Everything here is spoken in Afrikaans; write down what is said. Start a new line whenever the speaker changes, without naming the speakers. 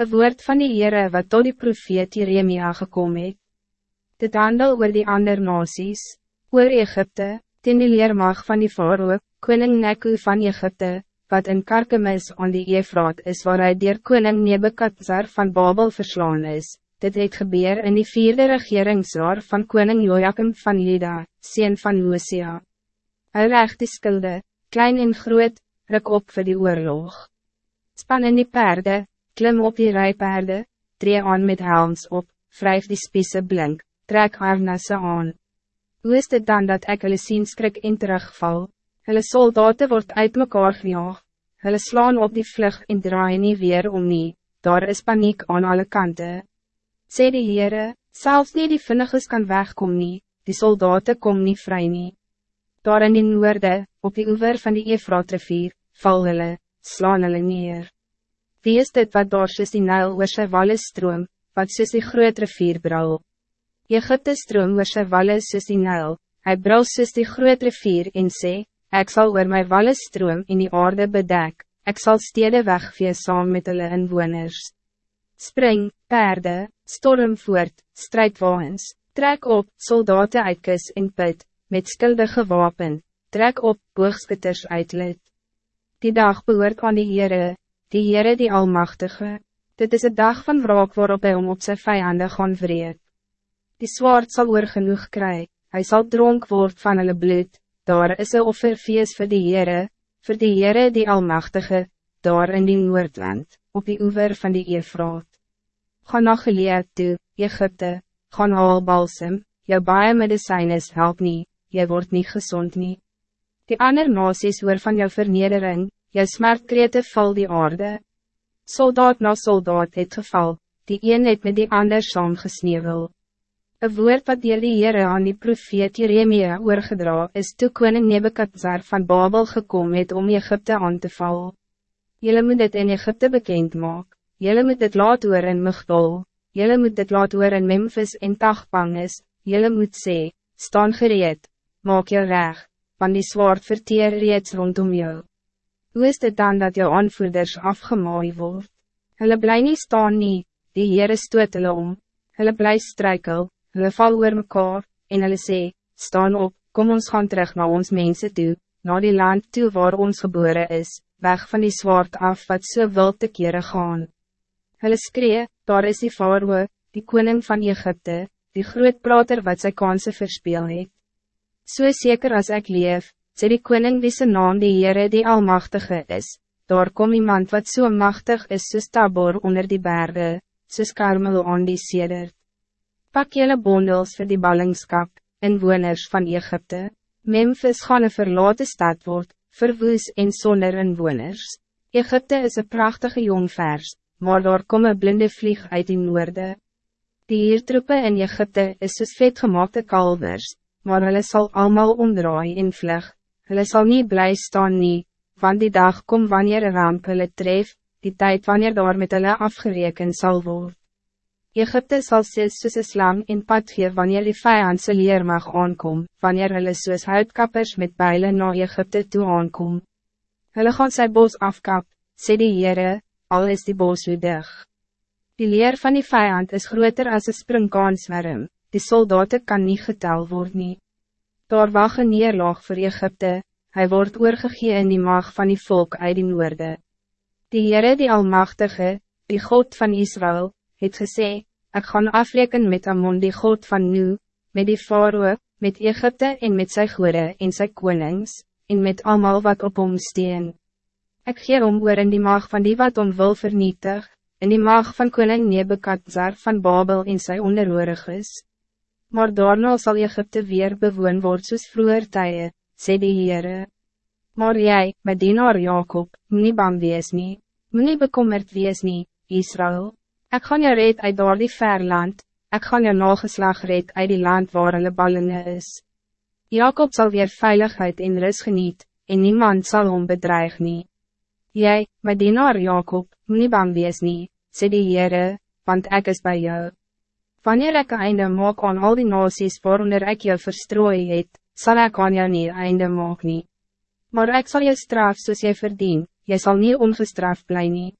Een woord van die Heere wat tot die profeet Jeremia gekom het. Dit handel oor die ander nasies, oor Egypte, ten die leermag van die Faroe, koning Neku van Egypte, wat in Karkemis aan die Efraat is waar hy dier koning Nebekadzar van Babel verslaan is. Dit het gebeur in die vierde regeringsjaar van koning Joachim van Juda, sien van Lucia. Hy recht die skulde, klein en groot, ruk op voor die oorlog. Span in die perde, klim op die rijpaarden, tree aan met helms op, wrijf die spiese blink, trek harnasse aan. Hoe is dit dan dat ek hulle sien skrik en terugval? Hulle soldaten wordt uit mekaar gejaag, hulle slaan op die vlug en draai nie weer om nie, daar is paniek aan alle kanten. Sê die Heere, selfs nie die vinniges kan wegkom nie, die soldaten kom niet vrij nie. Daar in die noorde, op die oever van die Efraat-rivier, val hulle, slaan hulle neer. Wie is dit wat daar soos die Nijl oor sy walle stroom, wat soos die groot rivier brul? Egypte stroom oor sy walle soos die Nijl, hy brul soos die groot rivier en sê, ek sal oor my walle stroom in die aarde bedek, ek sal stede wegvee saam met hulle inwoners. Spring, perde, storm voort, strijdwagens, trek op, soldaten uitkus en put, met skuldige wapen, trek op, boogskutters uitlid. Die dag behoort aan die Heere, die Heere die Almachtige, dit is een dag van wraak waarop hij om op zijn vijanden gaan vreed. Die zwaard zal oor genoeg kry, hy sal dronk word van hulle bloed, daar is een offerfeest voor die Heere, voor die Heere die Almachtige, daar in die Noordland, op die oever van die Efraat. Ga na geleerd toe, Egypte, gaan haal balsem, jou baie medicijnes help nie, jy word niet gezond nie. Die ander nasies hoor van jou vernedering, Jou smertkrete val die aarde. Soldaat na soldaat het geval, die een het met die ander saam gesneeuwel. Een woord wat die Heere aan die profeet Jeremia oorgedra is toe koning Nebekadzar van Babel gekom het om Egypte aan te val. Jelle moet dit in Egypte bekend maak, jelle moet dit laat oor in Migdol, jelle moet dit laat oor in Memphis en Tagpanges, jelle moet sê, staan gereed, maak jou reg, want die zwaard verteer reeds rondom jou. Hoe is dit dan dat jou aanvoerders afgemaai word? Hulle bly nie staan nie, die Heere stoot hulle om, hulle bly strijkel, hulle val oor mekaar, en hulle sê, staan op, kom ons gaan terug naar ons mensen toe, naar die land toe waar ons geboren is, weg van die zwaard af wat so wild te kere gaan. Hulle skree, daar is die Faroe, die koning van Egypte, die groot prater wat sy kansen verspeel het. So zeker als ik leef, sê die koning wie zijn naam die Heere die Almachtige is, daar kom iemand wat zo so machtig is soos Tabor onder die bergen, soos Karmel aan die sedert. Pak jelle bondels voor die ballingskap, inwoners van Egypte, Memphis gaan een verlaten stad word, verwoes en zonder inwoners. Egypte is een prachtige jongvers, maar daar kom een blinde vlieg uit die noorde. Die hiertroepen in Egypte is soos vetgemaakte kalvers, maar hulle sal allemaal omdraai en vlug, hulle sal niet blij staan nie, van die dag kom wanneer een ramp hulle tref, die tijd wanneer daar met hulle afgereken zal worden. Egypte zal steeds soos een slang in pad gee wanneer die vijandse leer mag aankom, wanneer hulle soos huidkappers met bijlen naar Egypte toe aankom. Hulle gaan sy bos afkap, sê die Heere, al is die bos dig. Die leer van die vijand is groter als een springkaanswerm, die soldaten kan niet getel worden. Daar wacht een neerlaag voor Egypte, hij wordt oorgegee in die mag van die volk uit die noorde. Die Heere die Almachtige, die God van Israël, het gesê, ik ga afreken met Amon die God van Nu, met die Faroe, met Egypte en met sy goede en sy konings, en met allemaal wat op hom steen. Ik gee om oor in die mag van die wat om wil vernietig, in die mag van koning Nebekadzar van Babel en sy onderhooriges maar daarna zal Egypte weer bewoon word soos vroeger tye, sê die Heere. Maar jij, my dienaar Jacob, nie bang wees nie, nie bekommerd wees nie, Israël. Ik gaan jou red uit door die ver land, ek gaan jou nageslag red uit die land waar hulle ballingen is. Jacob zal weer veiligheid en rust geniet, en niemand zal hom bedreig nie. Jy, my dienaar Jacob, nie bang wees nie, sê die Heere, want ik is bij jou. Wanneer ik einde maak aan al die nasies waaronder ik jou verstrooi het, zal ik aan jou nie einde maak nie. Maar ik zal je straf soos jy verdien, jy sal nie ongestraft bly nie.